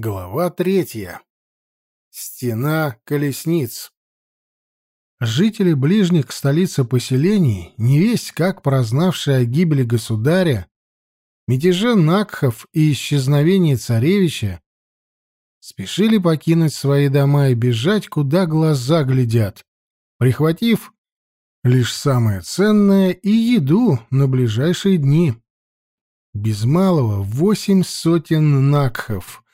Глава третья. Стена колесниц. Жители ближних к столице поселений, не весть как прознавшие о гибели государя, мятеже Накхов и исчезновении царевича, спешили покинуть свои дома и бежать, куда глаза глядят, прихватив лишь самое ценное и еду на ближайшие дни. Без малого восемь сотен Накхов —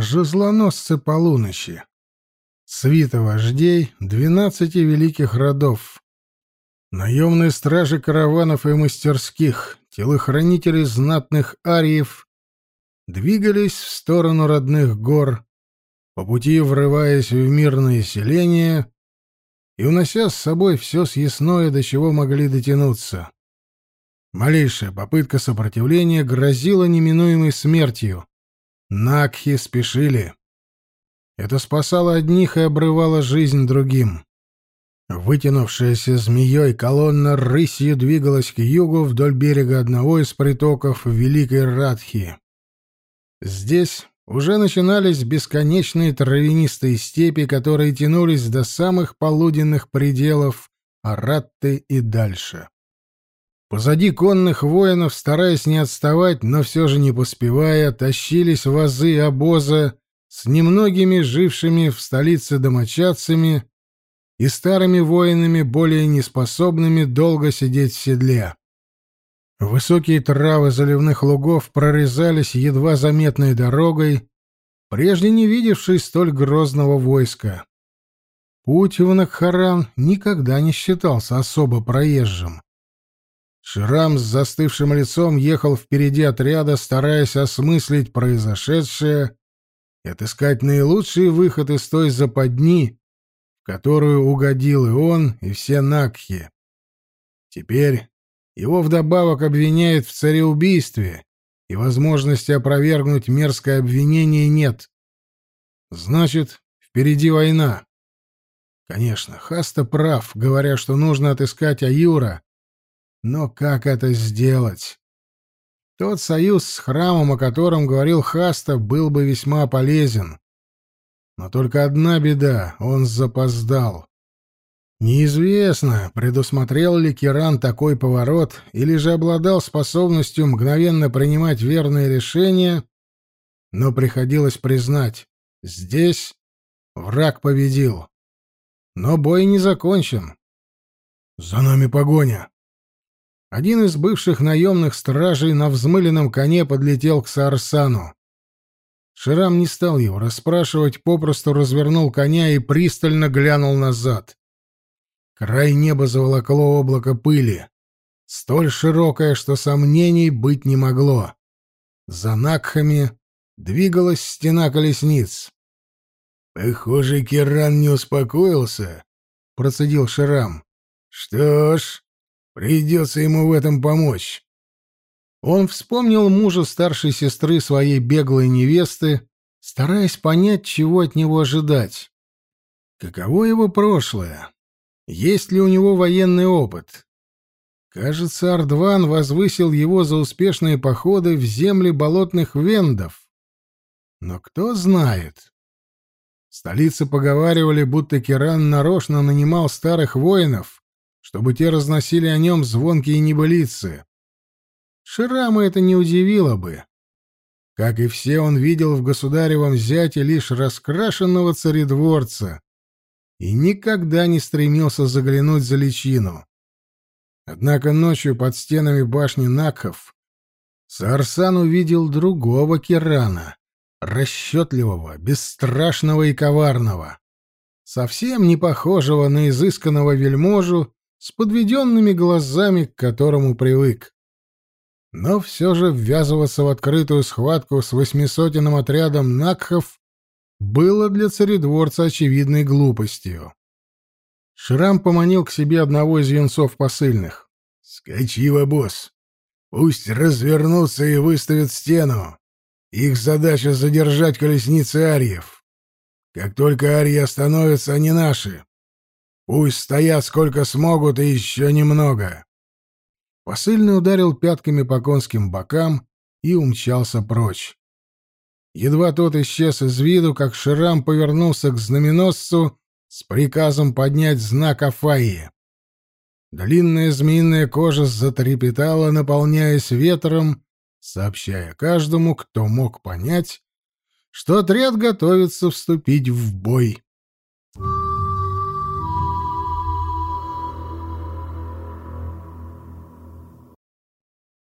жезлоносцы полуночи, свита вождей двенадцати великих родов, наемные стражи караванов и мастерских, телохранители знатных ариев двигались в сторону родных гор, по пути врываясь в мирное селение и унося с собой все съестное, до чего могли дотянуться. Малейшая попытка сопротивления грозила неминуемой смертью. Накхи спешили. Это спасало одних и обрывало жизнь другим. Вытянувшаяся змеей колонна рысью двигалась к югу вдоль берега одного из притоков Великой Радхи. Здесь уже начинались бесконечные травянистые степи, которые тянулись до самых полуденных пределов Аратты и дальше. Позади конных воинов, стараясь не отставать, но все же не поспевая, тащились вазы обоза с немногими жившими в столице домочадцами и старыми воинами, более неспособными долго сидеть в седле. Высокие травы заливных лугов прорезались едва заметной дорогой, прежде не видевшей столь грозного войска. Путь в Накхаран никогда не считался особо проезжим. Шрам с застывшим лицом ехал впереди отряда, стараясь осмыслить произошедшее и отыскать наилучший выход из той западни, в которую угодил и он, и все Накхи. Теперь его вдобавок обвиняют в цареубийстве, и возможности опровергнуть мерзкое обвинение нет. Значит, впереди война. Конечно, Хаста прав, говоря, что нужно отыскать Аюра но как это сделать? Тот союз с храмом, о котором говорил Хаста, был бы весьма полезен. Но только одна беда — он запоздал. Неизвестно, предусмотрел ли Киран такой поворот или же обладал способностью мгновенно принимать верные решения, но приходилось признать — здесь враг победил. Но бой не закончен. «За нами погоня!» Один из бывших наемных стражей на взмыленном коне подлетел к Саарсану. Ширам не стал его расспрашивать, попросту развернул коня и пристально глянул назад. Край неба заволокло облако пыли, столь широкое, что сомнений быть не могло. За Накхами двигалась стена колесниц. «Похоже, Киран не успокоился», — процедил Ширам. «Что ж, Придется ему в этом помочь. Он вспомнил мужа старшей сестры своей беглой невесты, стараясь понять, чего от него ожидать. Каково его прошлое? Есть ли у него военный опыт? Кажется, Ардван возвысил его за успешные походы в земли болотных вендов. Но кто знает? В столице поговаривали, будто Киран нарочно нанимал старых воинов, чтобы те разносили о нем звонкие небылицы. Ширама это не удивило бы. Как и все, он видел в государевом зяте лишь раскрашенного царедворца и никогда не стремился заглянуть за личину. Однако ночью под стенами башни Накхов Сарсан увидел другого Кирана, расчетливого, бесстрашного и коварного, совсем не похожего на изысканного вельможу с подведенными глазами, к которому привык. Но все же ввязываться в открытую схватку с восьмисотенным отрядом Накхов было для царедворца очевидной глупостью. Шрам поманил к себе одного из юнцов посыльных. «Скачи в обоз. Пусть развернутся и выставят стену. Их задача — задержать колесницы арьев. Как только арьи остановятся, они наши. Пусть стоят сколько смогут и еще немного. Посыльный ударил пятками по конским бокам и умчался прочь. Едва тот исчез из виду, как Ширам повернулся к знаменосцу с приказом поднять знак Афаи. Длинная змеиная кожа затрепетала, наполняясь ветром, сообщая каждому, кто мог понять, что отряд готовится вступить в бой.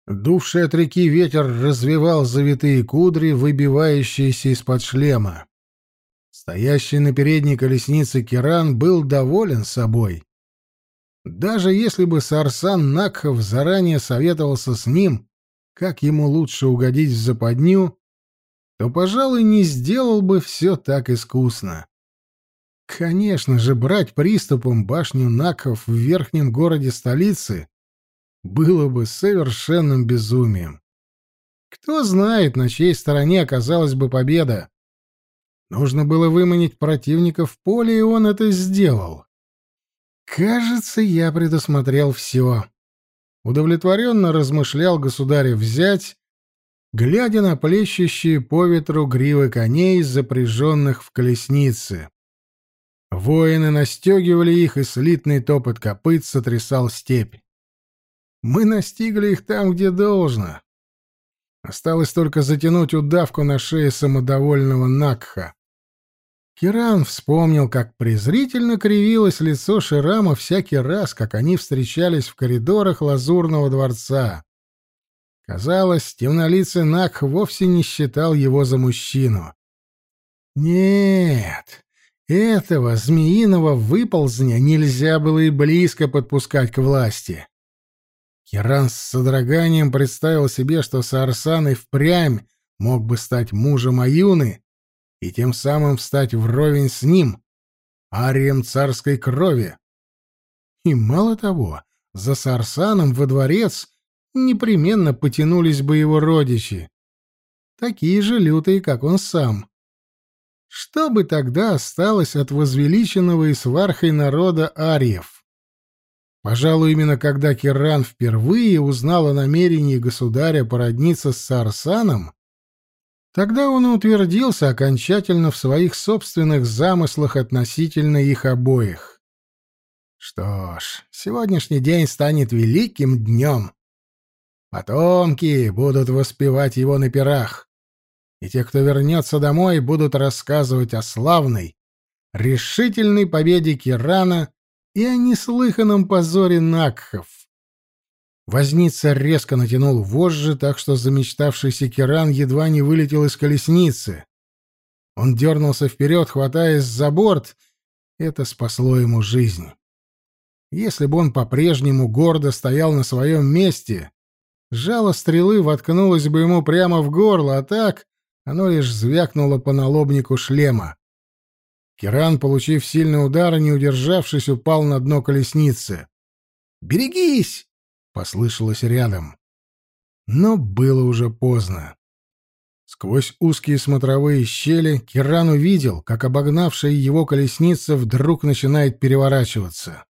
Дувший от реки ветер развивал завитые кудри, выбивающиеся из-под шлема. Стоящий на передней колеснице Киран был доволен собой. Даже если бы Сарсан Накхов заранее советовался с ним, как ему лучше угодить в западню, то, пожалуй, не сделал бы все так искусно. Конечно же, брать приступом башню Накхов в верхнем городе столицы было бы совершенным безумием. Кто знает, на чьей стороне оказалась бы победа. Нужно было выманить противника в поле, и он это сделал. Кажется, я предусмотрел все. Удовлетворенно размышлял государев взять, глядя на плещущие по ветру гривы коней, запряженных в колесницы. Воины настегивали их, и слитный топот копыт сотрясал степь. Мы настигли их там, где должно. Осталось только затянуть удавку на шее самодовольного Накха. Киран вспомнил, как презрительно кривилось лицо Ширама всякий раз, как они встречались в коридорах Лазурного дворца. Казалось, темнолицый Накх вовсе не считал его за мужчину. Нет, этого змеиного выползня нельзя было и близко подпускать к власти. Херан с содроганием представил себе, что Саарсан и впрямь мог бы стать мужем Аюны и тем самым встать вровень с ним, арием царской крови. И мало того, за Сарсаном во дворец непременно потянулись бы его родичи, такие же лютые, как он сам. Что бы тогда осталось от возвеличенного и свархой народа ариев? Пожалуй, именно когда Киран впервые узнал о намерении государя породниться с Сарсаном, тогда он утвердился окончательно в своих собственных замыслах относительно их обоих. Что ж, сегодняшний день станет великим днем. Потомки будут воспевать его на пирах, и те, кто вернется домой, будут рассказывать о славной, решительной победе Кирана и о неслыханном позоре Накхов. Возница резко натянул вожжи, так что замечтавшийся Киран едва не вылетел из колесницы. Он дернулся вперед, хватаясь за борт. Это спасло ему жизнь. Если бы он по-прежнему гордо стоял на своем месте, жало стрелы воткнулось бы ему прямо в горло, а так оно лишь звякнуло по налобнику шлема. Киран, получив сильный удар не удержавшись, упал на дно колесницы. «Берегись!» — послышалось рядом. Но было уже поздно. Сквозь узкие смотровые щели Киран увидел, как обогнавшая его колесница вдруг начинает переворачиваться.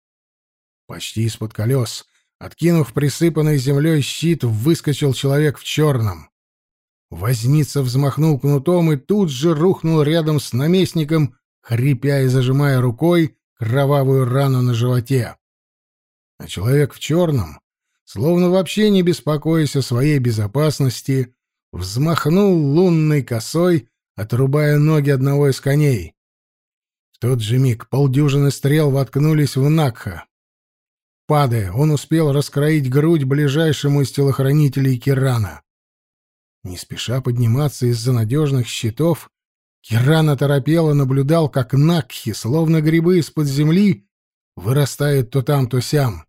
Почти из-под колес, откинув присыпанный землей щит, выскочил человек в черном. Возница взмахнул кнутом и тут же рухнул рядом с наместником, хрипя и зажимая рукой кровавую рану на животе. А человек в черном, словно вообще не беспокоясь о своей безопасности, взмахнул лунной косой, отрубая ноги одного из коней. В тот же миг полдюжины стрел воткнулись в Накха. Падая, он успел раскроить грудь ближайшему из телохранителей Кирана. Не спеша подниматься из-за надежных щитов, Киран оторопело наблюдал, как накхи, словно грибы из-под земли, вырастают то там, то сям.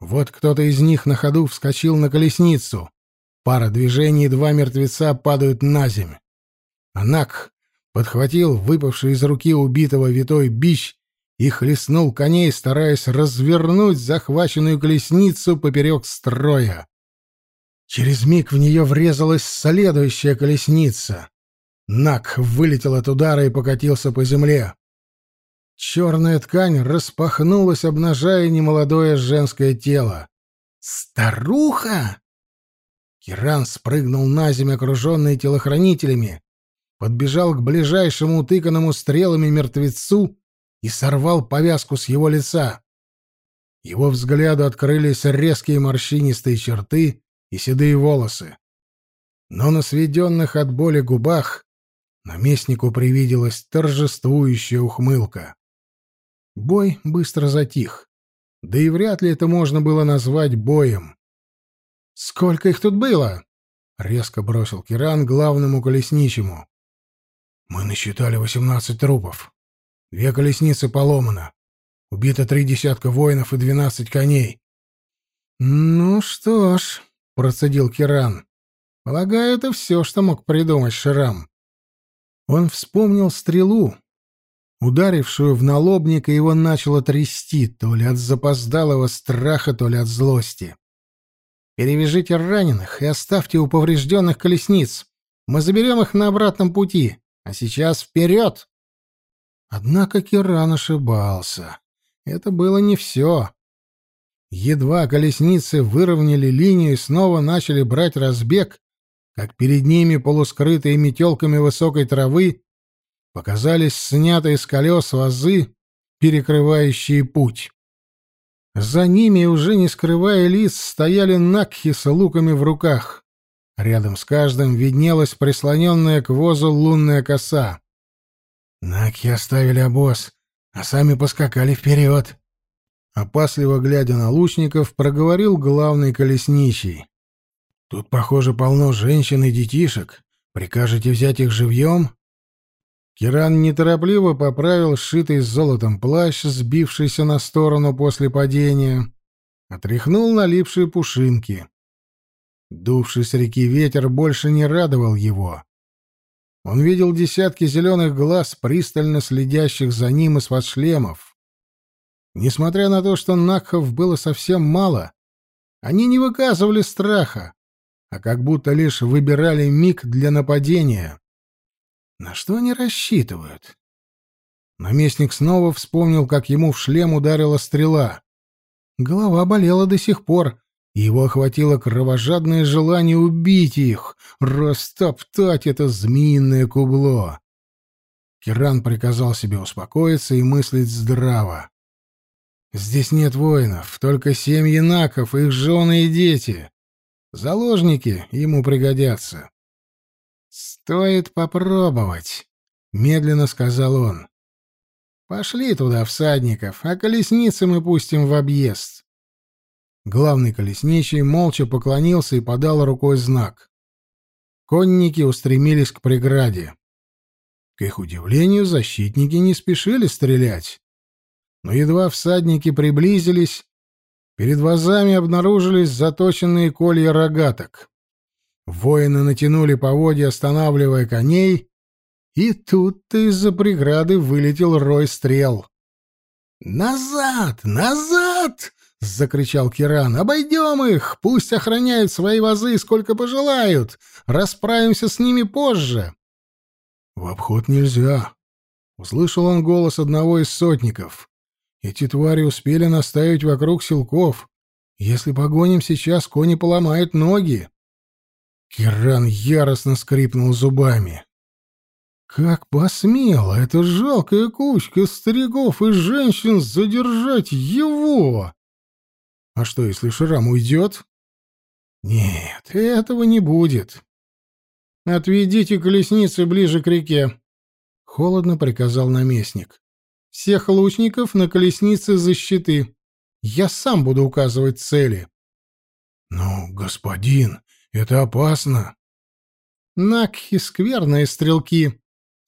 Вот кто-то из них на ходу вскочил на колесницу. Пара движений, два мертвеца падают на земь. А Накх подхватил выпавший из руки убитого витой бич и хлестнул коней, стараясь развернуть захваченную колесницу поперек строя. Через миг в нее врезалась следующая колесница. Нак вылетел от удара и покатился по земле. Черная ткань распахнулась, обнажая немолодое женское тело. «Старуха!» Киран спрыгнул на землю, окруженный телохранителями, подбежал к ближайшему утыканному стрелами мертвецу и сорвал повязку с его лица. Его взгляду открылись резкие морщинистые черты и седые волосы. Но на сведенных от боли губах наместнику привиделась торжествующая ухмылка. Бой быстро затих. Да и вряд ли это можно было назвать боем. «Сколько их тут было?» — резко бросил Киран главному колесничему. «Мы насчитали восемнадцать трупов. Две колесницы поломано. Убито три десятка воинов и двенадцать коней». «Ну что ж», — процедил Киран, — «полагаю, это все, что мог придумать Шрам». Он вспомнил стрелу, ударившую в налобник, и его начало трясти, то ли от запоздалого страха, то ли от злости. Перевяжите раненых и оставьте у поврежденных колесниц. Мы заберем их на обратном пути. А сейчас вперед!» Однако Киран ошибался. Это было не все. Едва колесницы выровняли линию и снова начали брать разбег, как перед ними, полускрытые метелками высокой травы, показались снятые с колес вазы, перекрывающие путь. За ними, уже не скрывая лиц, стояли накхи с луками в руках. Рядом с каждым виднелась прислоненная к возу лунная коса. Накхи оставили обоз, а сами поскакали вперед. Опасливо глядя на лучников, проговорил главный колесничий. «Тут, похоже, полно женщин и детишек. Прикажете взять их живьем?» Киран неторопливо поправил сшитый золотом плащ, сбившийся на сторону после падения, отряхнул налипшие пушинки. Дувший с реки ветер больше не радовал его. Он видел десятки зеленых глаз, пристально следящих за ним из-под шлемов. Несмотря на то, что Накхов было совсем мало, они не выказывали страха, а как будто лишь выбирали миг для нападения. На что они рассчитывают? Наместник снова вспомнил, как ему в шлем ударила стрела. Голова болела до сих пор, и его охватило кровожадное желание убить их, растоптать это змеиное кубло. Киран приказал себе успокоиться и мыслить здраво. Здесь нет воинов, только семьи наков, их жены и дети. Заложники ему пригодятся. «Стоит попробовать», — медленно сказал он. «Пошли туда, всадников, а колесницы мы пустим в объезд». Главный колесничий молча поклонился и подал рукой знак. Конники устремились к преграде. К их удивлению, защитники не спешили стрелять. Но едва всадники приблизились, перед вазами обнаружились заточенные колья рогаток. Воины натянули поводья, останавливая коней, и тут-то из-за преграды вылетел рой стрел. «Назад! Назад!» — закричал Киран. «Обойдем их! Пусть охраняют свои вазы сколько пожелают! Расправимся с ними позже!» «В обход нельзя!» — услышал он голос одного из сотников. «Эти твари успели наставить вокруг силков. Если погоним сейчас, кони поломают ноги!» Киран яростно скрипнул зубами. Как посмела эта жалкая кучка стариков и женщин задержать его? А что, если Шрам уйдет? Нет, этого не будет. Отведите колесницы ближе к реке, холодно приказал наместник. Всех лучников на колеснице за щиты. Я сам буду указывать цели. Ну, господин, это опасно. Накхи — скверные стрелки.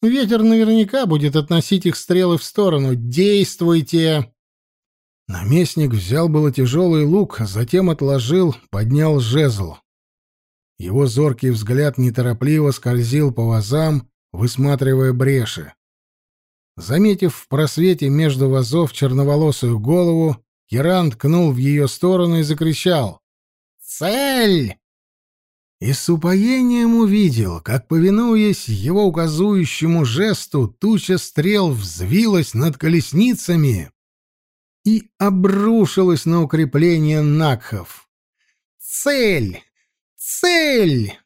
Ветер наверняка будет относить их стрелы в сторону. Действуйте!» Наместник взял было тяжелый лук, а затем отложил, поднял жезл. Его зоркий взгляд неторопливо скользил по вазам, высматривая бреши. Заметив в просвете между вазов черноволосую голову, Керан ткнул в ее сторону и закричал «Цель!» и с упоением увидел, как, повинуясь его указующему жесту, туча стрел взвилась над колесницами и обрушилась на укрепление Накхов. «Цель! Цель!»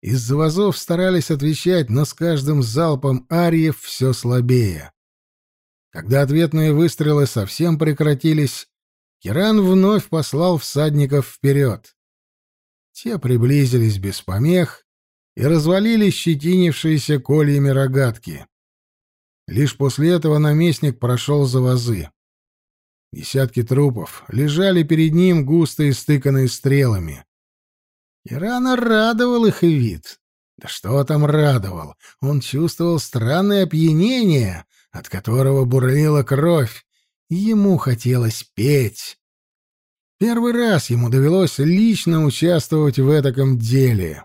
Из-за вазов старались отвечать, но с каждым залпом ариев все слабее. Когда ответные выстрелы совсем прекратились, Киран вновь послал всадников вперед. Те приблизились без помех и развалили щетинившиеся кольями рогатки. Лишь после этого наместник прошел за вазы. Десятки трупов лежали перед ним, густо истыканные стрелами. Ирана радовал их вид. Да что там радовал? Он чувствовал странное опьянение, от которого бурлила кровь. Ему хотелось петь. Первый раз ему довелось лично участвовать в этом деле.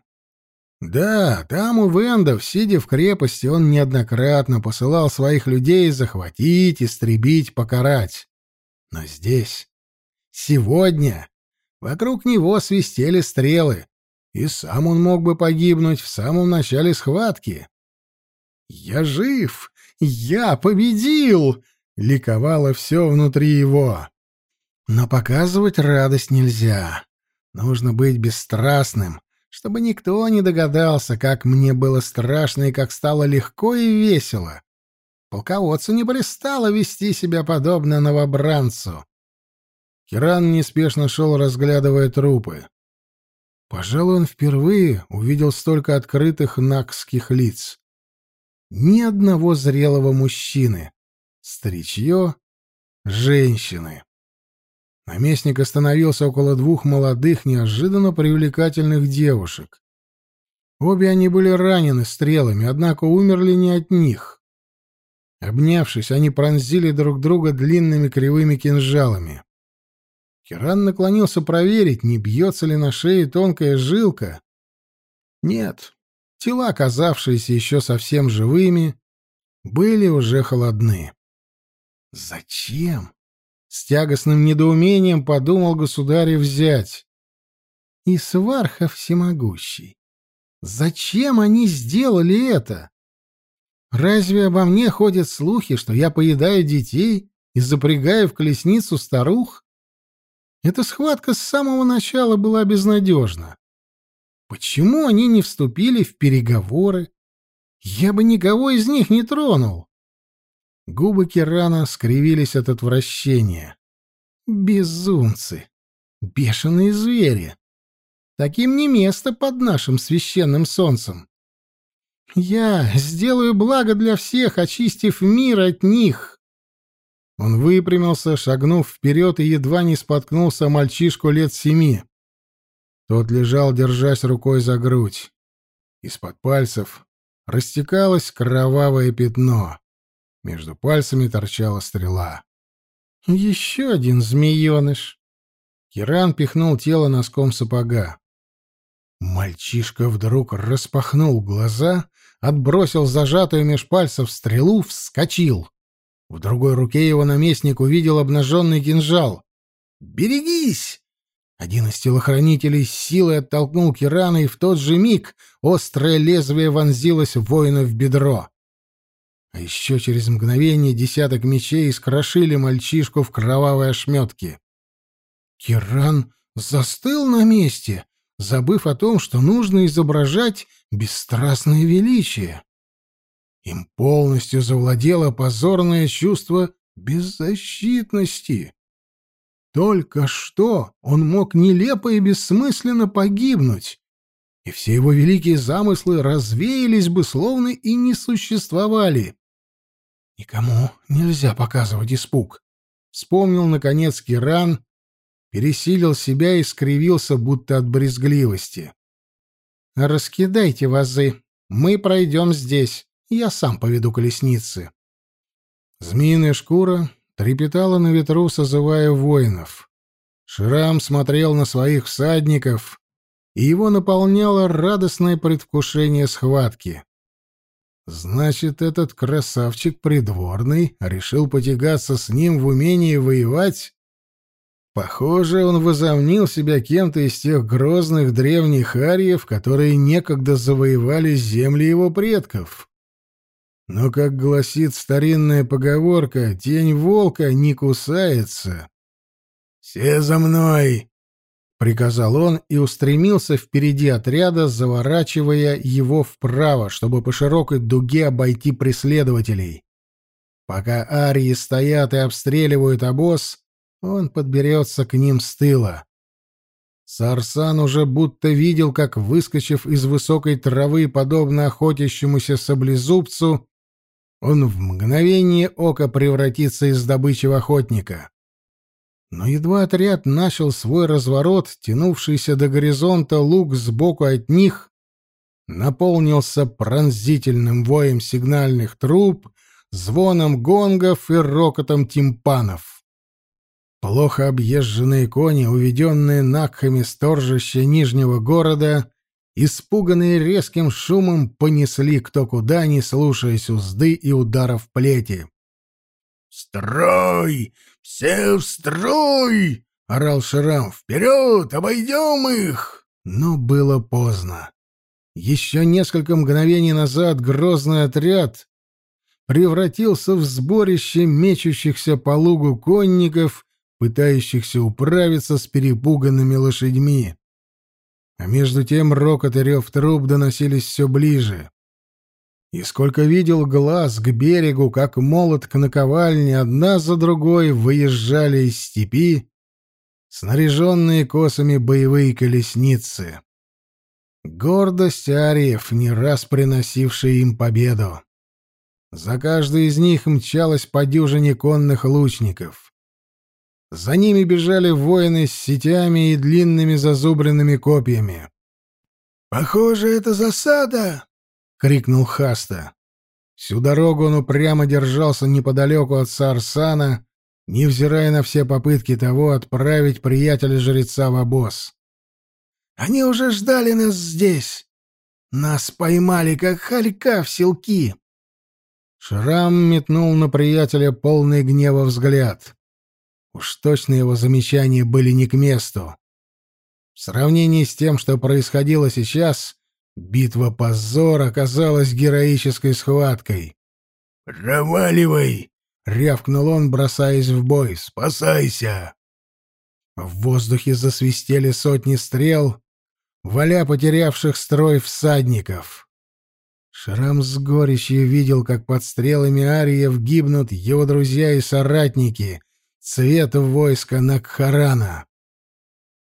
Да, там у Вендов, сидя в крепости, он неоднократно посылал своих людей захватить, истребить, покарать. Но здесь, сегодня, вокруг него свистели стрелы, и сам он мог бы погибнуть в самом начале схватки. «Я жив! Я победил!» — ликовало все внутри его. Но показывать радость нельзя. Нужно быть бесстрастным, чтобы никто не догадался, как мне было страшно и как стало легко и весело. Полководцу не пристало вести себя подобно новобранцу. Киран неспешно шел, разглядывая трупы. Пожалуй, он впервые увидел столько открытых накских лиц. Ни одного зрелого мужчины. Старичье, женщины. Наместник остановился около двух молодых, неожиданно привлекательных девушек. Обе они были ранены стрелами, однако умерли не от них. Обнявшись, они пронзили друг друга длинными кривыми кинжалами. Киран наклонился проверить, не бьется ли на шее тонкая жилка. Нет, тела, оказавшиеся еще совсем живыми, были уже холодны. Зачем? С тягостным недоумением подумал государь взять. И сварха всемогущий. Зачем они сделали это? Разве обо мне ходят слухи, что я поедаю детей и запрягаю в колесницу старух? Эта схватка с самого начала была безнадежна. Почему они не вступили в переговоры? Я бы никого из них не тронул. Губы Кирана скривились от отвращения. Безумцы! Бешеные звери! Таким не место под нашим священным солнцем. Я сделаю благо для всех, очистив мир от них. Он выпрямился, шагнув вперед и едва не споткнулся мальчишку лет семи. Тот лежал, держась рукой за грудь. Из-под пальцев растекалось кровавое пятно. Между пальцами торчала стрела. «Еще один змееныш!» Киран пихнул тело носком сапога. Мальчишка вдруг распахнул глаза, отбросил зажатую меж пальцев стрелу, вскочил. В другой руке его наместник увидел обнаженный кинжал. «Берегись!» Один из телохранителей силой оттолкнул Кирана, и в тот же миг острое лезвие вонзилось воина в бедро. А еще через мгновение десяток мечей искрошили мальчишку в кровавые ошметки. Киран застыл на месте, забыв о том, что нужно изображать бесстрастное величие. Им полностью завладело позорное чувство беззащитности. Только что он мог нелепо и бессмысленно погибнуть, и все его великие замыслы развеялись бы, словно и не существовали. Никому нельзя показывать испуг. Вспомнил, наконец, Киран, пересилил себя и скривился, будто от брезгливости. «Раскидайте вазы. Мы пройдем здесь. Я сам поведу колесницы». Змеиная шкура трепетала на ветру, созывая воинов. Шрам смотрел на своих всадников, и его наполняло радостное предвкушение схватки. Значит, этот красавчик придворный решил потягаться с ним в умении воевать? Похоже, он возомнил себя кем-то из тех грозных древних ариев, которые некогда завоевали земли его предков. Но, как гласит старинная поговорка, тень волка не кусается. «Все за мной!» приказал он и устремился впереди отряда, заворачивая его вправо, чтобы по широкой дуге обойти преследователей. Пока арии стоят и обстреливают обоз, он подберется к ним с тыла. Сарсан уже будто видел, как, выскочив из высокой травы, подобно охотящемуся саблезубцу, он в мгновение ока превратится из добычи в охотника. Но едва отряд начал свой разворот, тянувшийся до горизонта луг сбоку от них наполнился пронзительным воем сигнальных труб, звоном гонгов и рокотом тимпанов. Плохо объезженные кони, уведенные накхами сторжища Нижнего города, испуганные резким шумом, понесли кто куда, не слушаясь узды и ударов плети. «Строй! Все в строй!» — орал Шрам. «Вперед! Обойдем их!» Но было поздно. Еще несколько мгновений назад грозный отряд превратился в сборище мечущихся по лугу конников пытающихся управиться с перепуганными лошадьми. А между тем рокот и рев труб доносились все ближе. И сколько видел глаз к берегу, как молот к наковальне, одна за другой выезжали из степи снаряженные косами боевые колесницы. Гордость ариев, не раз приносившая им победу. За каждой из них мчалась по дюжине конных лучников. За ними бежали воины с сетями и длинными зазубренными копьями. «Похоже, это засада!» — крикнул Хаста. Всю дорогу он упрямо держался неподалеку от Сарсана, невзирая на все попытки того отправить приятеля-жреца в обоз. «Они уже ждали нас здесь! Нас поймали, как хорька в селки!» Шрам метнул на приятеля полный гнева взгляд. Уж точно его замечания были не к месту. В сравнении с тем, что происходило сейчас, битва позор оказалась героической схваткой. «Проваливай!» — рявкнул он, бросаясь в бой. «Спасайся!» В воздухе засвистели сотни стрел, валя потерявших строй всадников. Шрам с горечью видел, как под стрелами ариев гибнут его друзья и соратники, цвет войска Накхарана.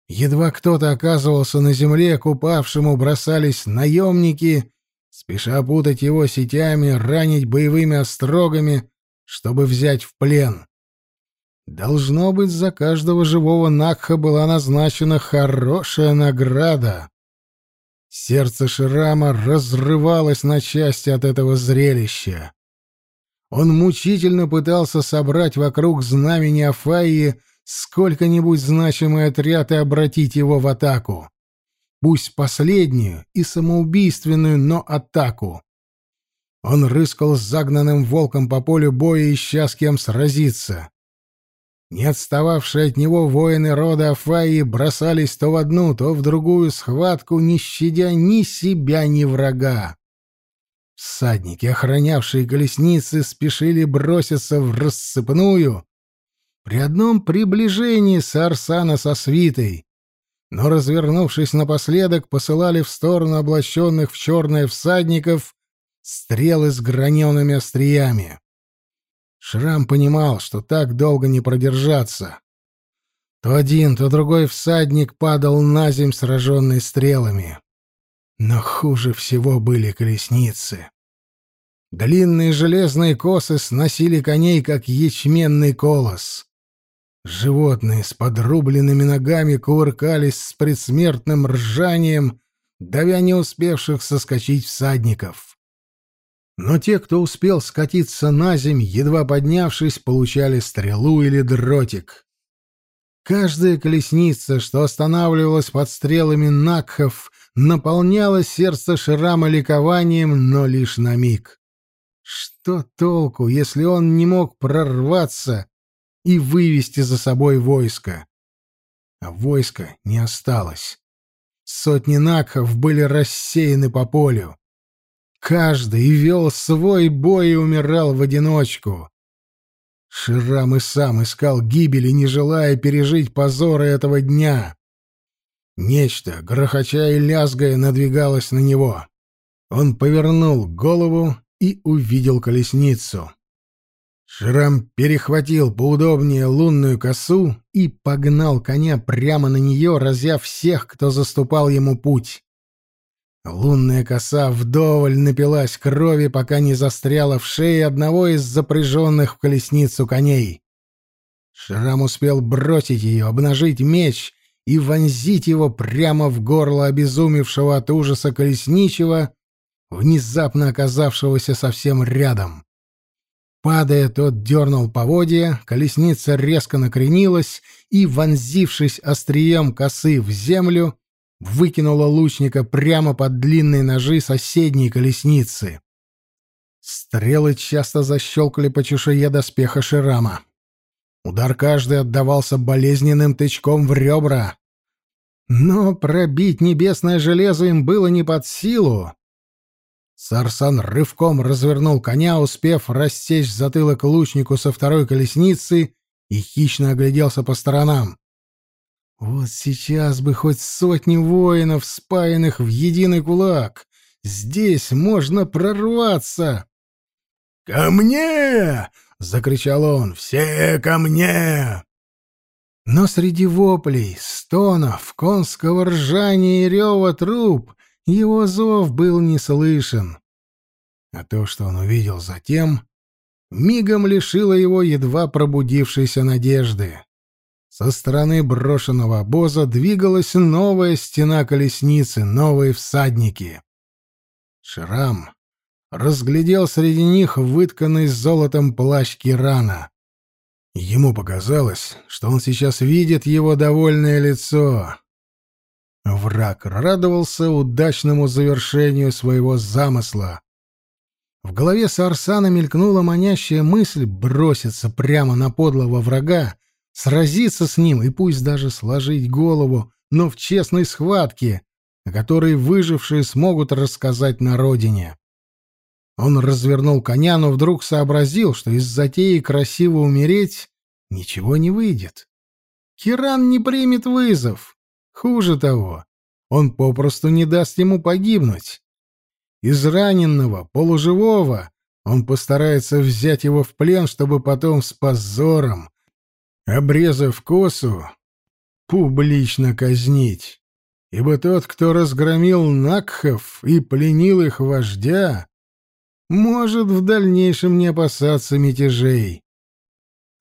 Едва кто-то оказывался на земле, к упавшему бросались наемники, спеша опутать его сетями, ранить боевыми острогами, чтобы взять в плен. Должно быть, за каждого живого Накха была назначена хорошая награда. Сердце Ширама разрывалось на части от этого зрелища. Он мучительно пытался собрать вокруг знамени Афаи сколько-нибудь значимый отряд и обратить его в атаку. Пусть последнюю и самоубийственную, но атаку. Он рыскал с загнанным волком по полю боя, ища с кем сразиться. Не отстававшие от него воины рода Афаи бросались то в одну, то в другую схватку, не щадя ни себя, ни врага. Всадники, охранявшие колесницы, спешили броситься в рассыпную при одном приближении Сарсана со свитой, но, развернувшись напоследок, посылали в сторону облаченных в черное всадников стрелы с гранеными остриями. Шрам понимал, что так долго не продержаться. То один, то другой всадник падал на земь, сраженный стрелами. Но хуже всего были колесницы. Длинные железные косы сносили коней, как ячменный колос. Животные с подрубленными ногами кувыркались с предсмертным ржанием, давя не успевших соскочить всадников. Но те, кто успел скатиться на земь, едва поднявшись, получали стрелу или дротик. Каждая колесница, что останавливалась под стрелами Накхов, наполняла сердце Шрама ликованием, но лишь на миг. Что толку, если он не мог прорваться и вывести за собой войско? А войска не осталось. Сотни накхов были рассеяны по полю. Каждый вел свой бой и умирал в одиночку. Ширам и сам искал гибели, не желая пережить позоры этого дня. Нечто, грохоча и лязгая, надвигалось на него. Он повернул голову и увидел колесницу. Шрам перехватил поудобнее лунную косу и погнал коня прямо на нее, разя всех, кто заступал ему путь. Лунная коса вдоволь напилась крови, пока не застряла в шее одного из запряженных в колесницу коней. Шрам успел бросить ее, обнажить меч и вонзить его прямо в горло обезумевшего от ужаса колесничего, внезапно оказавшегося совсем рядом. Падая, тот дернул поводья, колесница резко накренилась и, вонзившись острием косы в землю, выкинула лучника прямо под длинные ножи соседней колесницы. Стрелы часто защелкали по чешуе доспеха Ширама. Удар каждый отдавался болезненным тычком в ребра. Но пробить небесное железо им было не под силу. Сарсан рывком развернул коня, успев рассечь затылок лучнику со второй колесницы, и хищно огляделся по сторонам. Вот сейчас бы хоть сотни воинов, спаянных в единый кулак. Здесь можно прорваться. «Ко мне!» — закричал он. «Все ко мне!» Но среди воплей, стонов, конского ржания и рева труб его зов был не слышен. А то, что он увидел затем, мигом лишило его едва пробудившейся надежды. Со стороны брошенного обоза двигалась новая стена колесницы, новые всадники. Шрам разглядел среди них вытканный золотом плащ Кирана. Ему показалось, что он сейчас видит его довольное лицо. Враг радовался удачному завершению своего замысла. В голове Сарсана мелькнула манящая мысль броситься прямо на подлого врага, сразиться с ним и пусть даже сложить голову, но в честной схватке, о которой выжившие смогут рассказать на родине. Он развернул коня, но вдруг сообразил, что из затеи красиво умереть ничего не выйдет. Киран не примет вызов. Хуже того, он попросту не даст ему погибнуть. Из раненного, полуживого, он постарается взять его в плен, чтобы потом с позором, обрезав косу, публично казнить. Ибо тот, кто разгромил Накхов и пленил их вождя, может в дальнейшем не опасаться мятежей.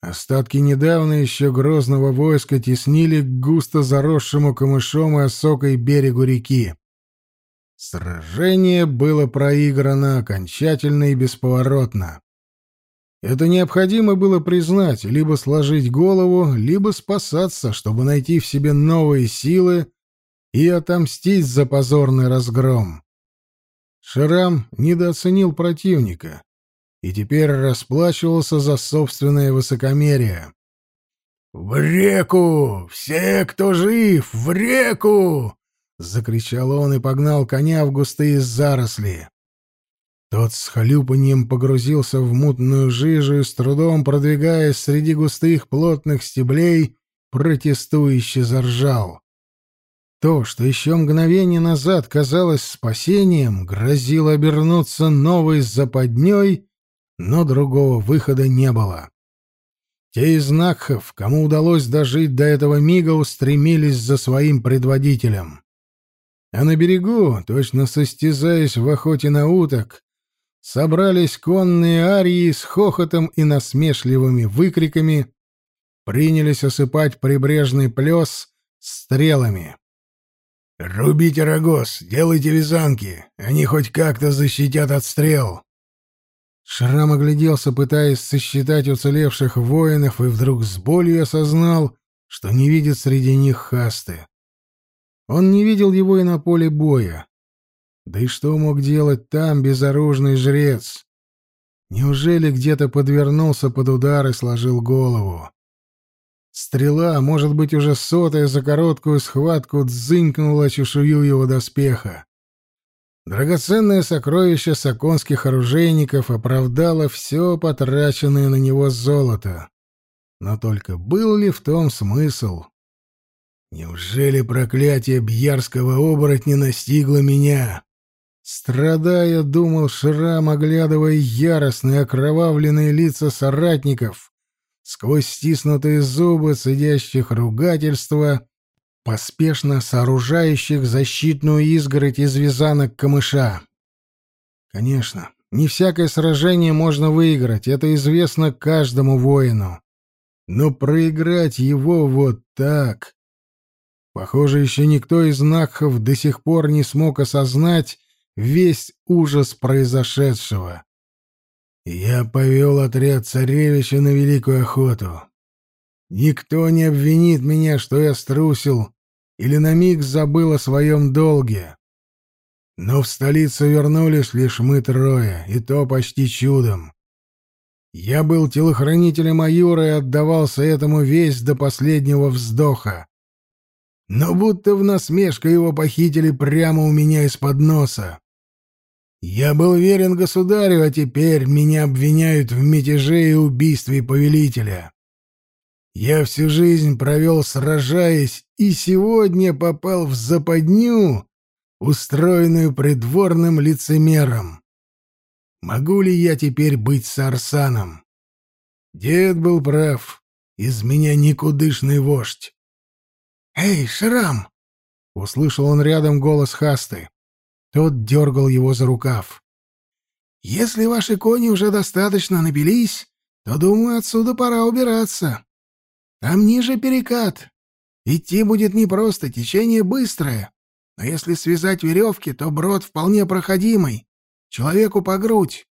Остатки недавно еще грозного войска теснили к густо заросшему камышом и осокой берегу реки. Сражение было проиграно окончательно и бесповоротно. Это необходимо было признать, либо сложить голову, либо спасаться, чтобы найти в себе новые силы и отомстить за позорный разгром. Шрам недооценил противника и теперь расплачивался за собственное высокомерие. «В реку! Все, кто жив, в реку!» — закричал он и погнал коня в густые заросли. Тот с хлюпаньем погрузился в мутную жижу и с трудом, продвигаясь среди густых плотных стеблей, протестующе заржал. То, что еще мгновение назад казалось спасением, грозило обернуться новой западней но другого выхода не было. Те из Накхов, кому удалось дожить до этого мига, устремились за своим предводителем. А на берегу, точно состязаясь в охоте на уток, собрались конные арии с хохотом и насмешливыми выкриками, принялись осыпать прибрежный плес стрелами. «Рубите рогоз, делайте вязанки, они хоть как-то защитят от стрел!» Шрам огляделся, пытаясь сосчитать уцелевших воинов, и вдруг с болью осознал, что не видит среди них хасты. Он не видел его и на поле боя. Да и что мог делать там безоружный жрец? Неужели где-то подвернулся под удар и сложил голову? Стрела, может быть, уже сотая за короткую схватку, дзынькнула чешую его доспеха. Драгоценное сокровище саконских оружейников оправдало все потраченное на него золото. Но только был ли в том смысл? Неужели проклятие бьярского оборотня настигло меня? Страдая, думал Шрам, оглядывая яростные окровавленные лица соратников, сквозь стиснутые зубы, цедящих ругательства, поспешно сооружающих защитную изгородь из вязанок камыша. Конечно, не всякое сражение можно выиграть, это известно каждому воину. Но проиграть его вот так... Похоже, еще никто из Накхов до сих пор не смог осознать весь ужас произошедшего. Я повел отряд царевича на великую охоту. Никто не обвинит меня, что я струсил или на миг забыл о своем долге. Но в столицу вернулись лишь мы трое, и то почти чудом. Я был телохранителем майора и отдавался этому весь до последнего вздоха но будто в насмешку его похитили прямо у меня из-под носа. Я был верен государю, а теперь меня обвиняют в мятеже и убийстве повелителя. Я всю жизнь провел сражаясь, и сегодня попал в западню, устроенную придворным лицемером. Могу ли я теперь быть сарсаном? Дед был прав, из меня никудышный вождь. «Эй, Шрам!» — услышал он рядом голос Хасты. Тот дергал его за рукав. «Если ваши кони уже достаточно набились, то, думаю, отсюда пора убираться. Там ниже перекат. Идти будет непросто, течение быстрое. Но если связать веревки, то брод вполне проходимый. Человеку по грудь».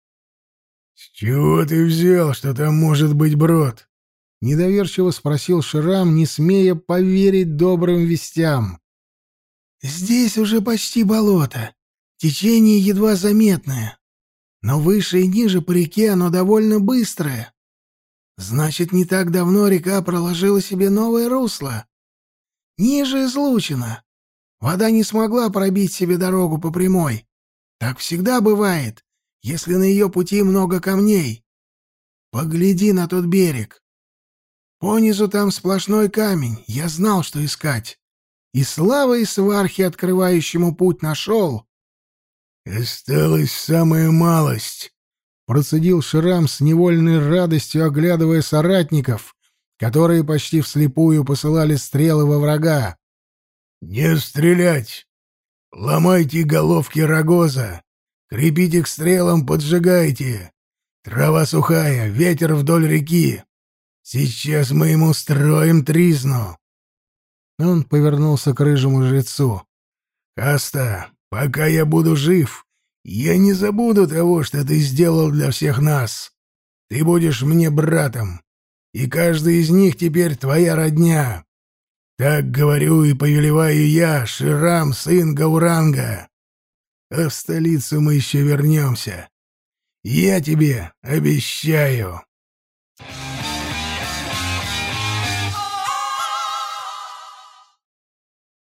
«С чего ты взял, что там может быть брод?» — недоверчиво спросил Шрам, не смея поверить добрым вестям. «Здесь уже почти болото. Течение едва заметное. Но выше и ниже по реке оно довольно быстрое. Значит, не так давно река проложила себе новое русло. Ниже излучено. Вода не смогла пробить себе дорогу по прямой. Так всегда бывает, если на ее пути много камней. Погляди на тот берег. Понизу там сплошной камень, я знал, что искать. И слава и свархи, открывающему путь, нашел. «Осталась самая малость», — процедил Шрам с невольной радостью, оглядывая соратников, которые почти вслепую посылали стрелы во врага. «Не стрелять! Ломайте головки рогоза! Крепите к стрелам, поджигайте! Трава сухая, ветер вдоль реки! Сейчас мы ему строим тризну. Он повернулся к рыжему жрецу. Каста, пока я буду жив, я не забуду того, что ты сделал для всех нас. Ты будешь мне братом, и каждый из них теперь твоя родня. Так говорю и повелеваю я, Ширам, сын Гауранга. А в столицу мы еще вернемся. Я тебе обещаю.